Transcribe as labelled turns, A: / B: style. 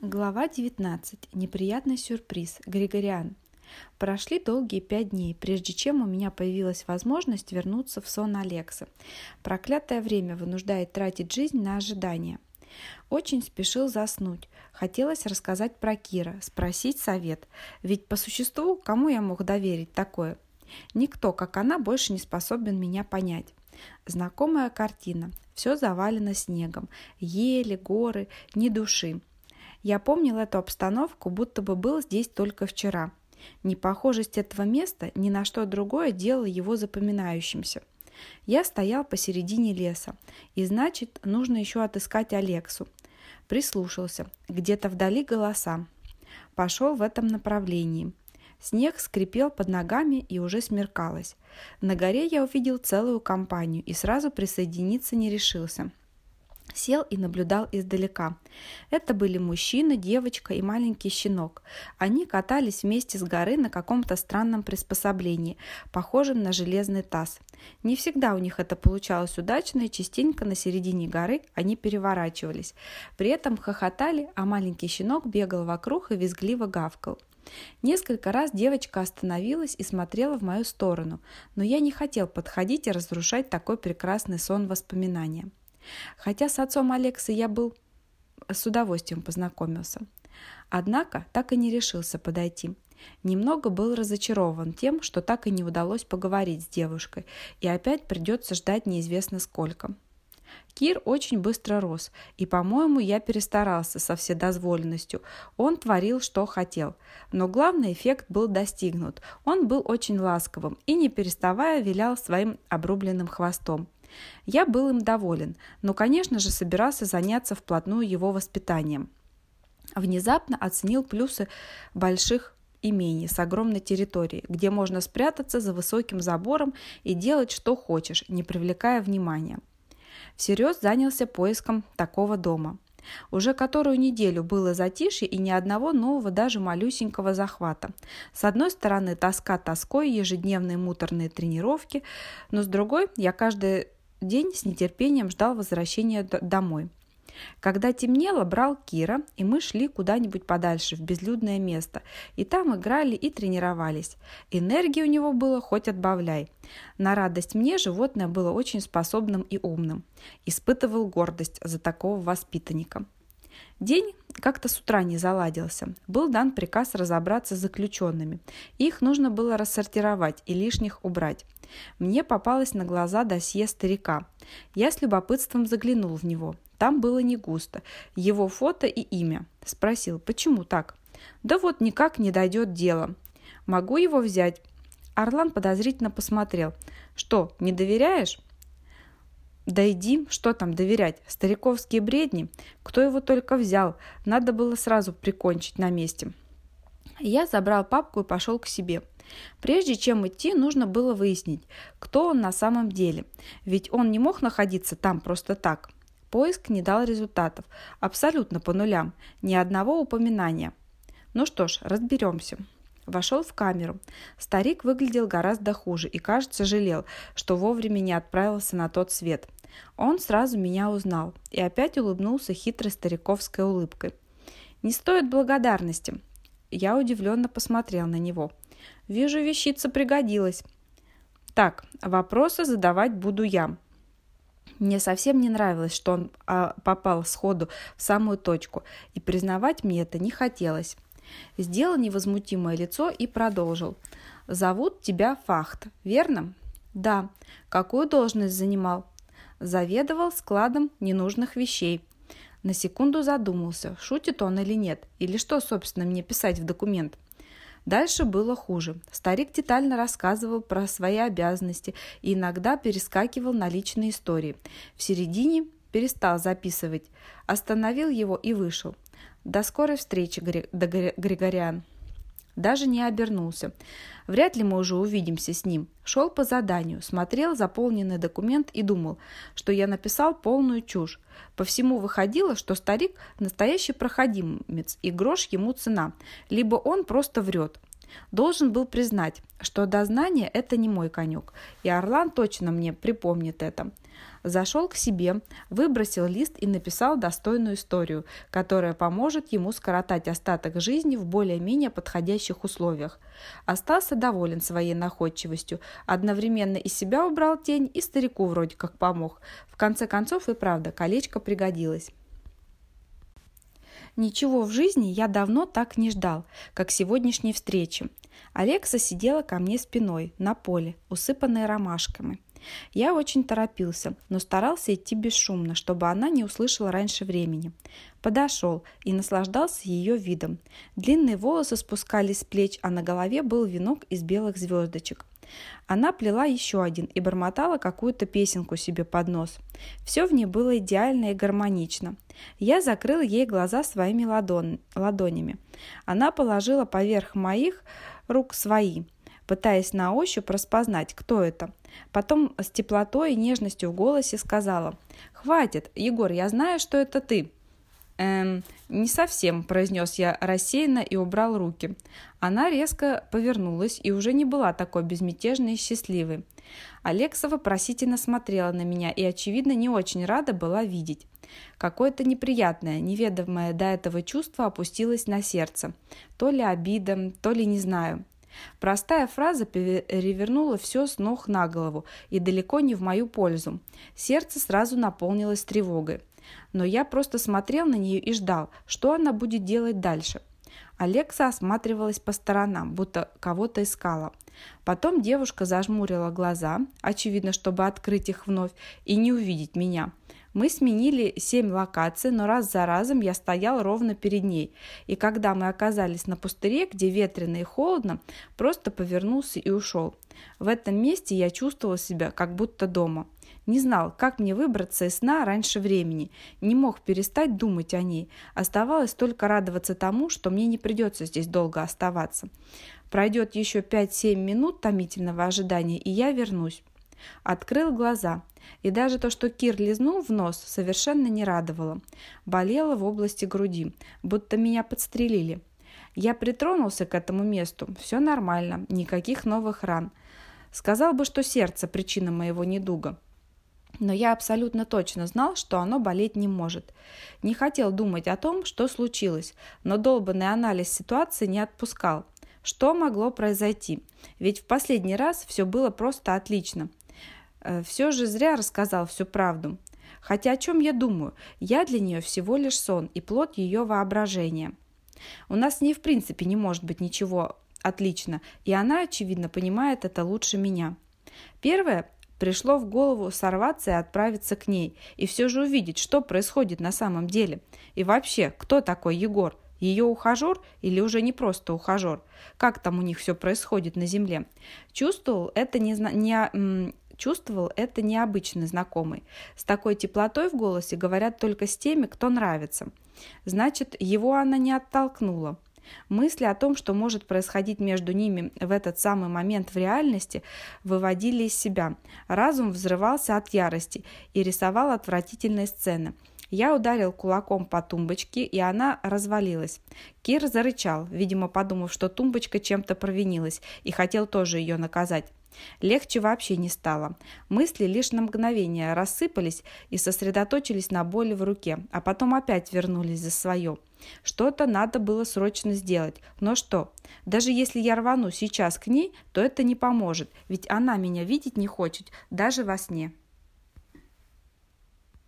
A: Глава 19. Неприятный сюрприз. Григориан. Прошли долгие пять дней, прежде чем у меня появилась возможность вернуться в сон Алекса. Проклятое время вынуждает тратить жизнь на ожидание. Очень спешил заснуть. Хотелось рассказать про Кира, спросить совет. Ведь по существу, кому я мог доверить такое? Никто, как она, больше не способен меня понять. Знакомая картина. Все завалено снегом. Ели, горы, ни души. Я помнил эту обстановку, будто бы был здесь только вчера. Непохожесть этого места ни на что другое делала его запоминающимся. Я стоял посередине леса, и значит, нужно еще отыскать Алексу. Прислушался. Где-то вдали голоса. Пошел в этом направлении. Снег скрипел под ногами и уже смеркалось. На горе я увидел целую компанию и сразу присоединиться не решился сел и наблюдал издалека. Это были мужчина, девочка и маленький щенок. Они катались вместе с горы на каком-то странном приспособлении, похожем на железный таз. Не всегда у них это получалось удачно, и частенько на середине горы они переворачивались. При этом хохотали, а маленький щенок бегал вокруг и визгливо гавкал. Несколько раз девочка остановилась и смотрела в мою сторону, но я не хотел подходить и разрушать такой прекрасный сон воспоминания. Хотя с отцом Алекса я был с удовольствием познакомился. Однако так и не решился подойти. Немного был разочарован тем, что так и не удалось поговорить с девушкой, и опять придется ждать неизвестно сколько. Кир очень быстро рос, и, по-моему, я перестарался со вседозволенностью. Он творил, что хотел. Но главный эффект был достигнут. Он был очень ласковым и, не переставая, вилял своим обрубленным хвостом. Я был им доволен, но, конечно же, собирался заняться вплотную его воспитанием. Внезапно оценил плюсы больших имений с огромной территорией, где можно спрятаться за высоким забором и делать, что хочешь, не привлекая внимания. Всерьез занялся поиском такого дома. Уже которую неделю было затишье и ни одного нового даже малюсенького захвата. С одной стороны тоска тоской, ежедневные муторные тренировки, но с другой я каждый день с нетерпением ждал возвращения домой. Когда темнело, брал Кира, и мы шли куда-нибудь подальше, в безлюдное место. И там играли и тренировались. Энергии у него было хоть отбавляй. На радость мне животное было очень способным и умным. Испытывал гордость за такого воспитанника. День как-то с утра не заладился. Был дан приказ разобраться с заключенными. Их нужно было рассортировать и лишних убрать. Мне попалось на глаза досье старика. Я с любопытством заглянул в него. Там было не густо. Его фото и имя. Спросил, почему так? Да вот никак не дойдет дело. Могу его взять? Орлан подозрительно посмотрел. Что, не доверяешь? Да иди, что там доверять, стариковские бредни, кто его только взял, надо было сразу прикончить на месте. Я забрал папку и пошел к себе. Прежде чем идти, нужно было выяснить, кто он на самом деле, ведь он не мог находиться там просто так. Поиск не дал результатов, абсолютно по нулям, ни одного упоминания. Ну что ж, разберемся. Вошел в камеру. Старик выглядел гораздо хуже и, кажется, жалел, что вовремя не отправился на тот свет. Он сразу меня узнал и опять улыбнулся хитрой стариковской улыбкой. «Не стоит благодарности». Я удивленно посмотрел на него. «Вижу, вещица пригодилась». «Так, вопросы задавать буду я». Мне совсем не нравилось, что он а, попал сходу в самую точку, и признавать мне это не хотелось. Сделал невозмутимое лицо и продолжил. «Зовут тебя Фахт, верно?» «Да». «Какую должность занимал?» Заведовал складом ненужных вещей. На секунду задумался, шутит он или нет, или что, собственно, мне писать в документ. Дальше было хуже. Старик детально рассказывал про свои обязанности и иногда перескакивал на личные истории. В середине перестал записывать, остановил его и вышел. До скорой встречи, Григориан даже не обернулся. Вряд ли мы уже увидимся с ним. Шел по заданию, смотрел заполненный документ и думал, что я написал полную чушь. По всему выходило, что старик – настоящий проходимец, и грош ему цена. Либо он просто врет. Должен был признать, что дознание – это не мой конек, и Орлан точно мне припомнит это. Зашел к себе, выбросил лист и написал достойную историю, которая поможет ему скоротать остаток жизни в более-менее подходящих условиях. Остался доволен своей находчивостью, одновременно и себя убрал тень, и старику вроде как помог. В конце концов и правда, колечко пригодилось. Ничего в жизни я давно так не ждал, как сегодняшней встречи. Алекса сидела ко мне спиной, на поле, усыпанной ромашками. Я очень торопился, но старался идти бесшумно, чтобы она не услышала раньше времени. Подошел и наслаждался ее видом. Длинные волосы спускались с плеч, а на голове был венок из белых звездочек. Она плела еще один и бормотала какую-то песенку себе под нос. Все в ней было идеально и гармонично. Я закрыл ей глаза своими ладон... ладонями. Она положила поверх моих рук свои, пытаясь на ощупь распознать, кто это. Потом с теплотой и нежностью в голосе сказала «Хватит, Егор, я знаю, что это ты». «Эм, не совсем», – произнес я рассеянно и убрал руки. Она резко повернулась и уже не была такой безмятежной и счастливой. Алекса вопросительно смотрела на меня и, очевидно, не очень рада была видеть. Какое-то неприятное, неведомое до этого чувство опустилось на сердце. То ли обида, то ли не знаю. Простая фраза перевернула все с ног на голову и далеко не в мою пользу. Сердце сразу наполнилось тревогой но я просто смотрел на нее и ждал, что она будет делать дальше. Алекса осматривалась по сторонам, будто кого-то искала. Потом девушка зажмурила глаза, очевидно, чтобы открыть их вновь и не увидеть меня. Мы сменили семь локаций, но раз за разом я стоял ровно перед ней. И когда мы оказались на пустыре, где ветрено и холодно, просто повернулся и ушел. В этом месте я чувствовал себя как будто дома. Не знал, как мне выбраться из сна раньше времени. Не мог перестать думать о ней. Оставалось только радоваться тому, что мне не придется здесь долго оставаться. Пройдет еще 5-7 минут томительного ожидания, и я вернусь. Открыл глаза. И даже то, что Кир лизнул в нос, совершенно не радовало. Болело в области груди, будто меня подстрелили. Я притронулся к этому месту. Все нормально, никаких новых ран. Сказал бы, что сердце – причина моего недуга. Но я абсолютно точно знал, что оно болеть не может. Не хотел думать о том, что случилось, но долбанный анализ ситуации не отпускал. Что могло произойти? Ведь в последний раз все было просто отлично. Э, все же зря рассказал всю правду. Хотя о чем я думаю? Я для нее всего лишь сон и плод ее воображения. У нас с ней в принципе не может быть ничего отлично, и она, очевидно, понимает это лучше меня. Первое Пришло в голову сорваться и отправиться к ней, и все же увидеть, что происходит на самом деле. И вообще, кто такой Егор? Ее ухажер или уже не просто ухажер? Как там у них все происходит на земле? Чувствовал это не, не, чувствовал это необычный знакомый. С такой теплотой в голосе говорят только с теми, кто нравится. Значит, его она не оттолкнула. Мысли о том, что может происходить между ними в этот самый момент в реальности, выводили из себя. Разум взрывался от ярости и рисовал отвратительные сцены. Я ударил кулаком по тумбочке, и она развалилась. Кир зарычал, видимо, подумав, что тумбочка чем-то провинилась, и хотел тоже ее наказать. Легче вообще не стало. Мысли лишь на мгновение рассыпались и сосредоточились на боли в руке, а потом опять вернулись за свое. Что-то надо было срочно сделать. Но что? Даже если я рвану сейчас к ней, то это не поможет, ведь она меня видеть не хочет, даже во сне.